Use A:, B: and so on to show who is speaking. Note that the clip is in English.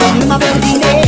A: știi că sunt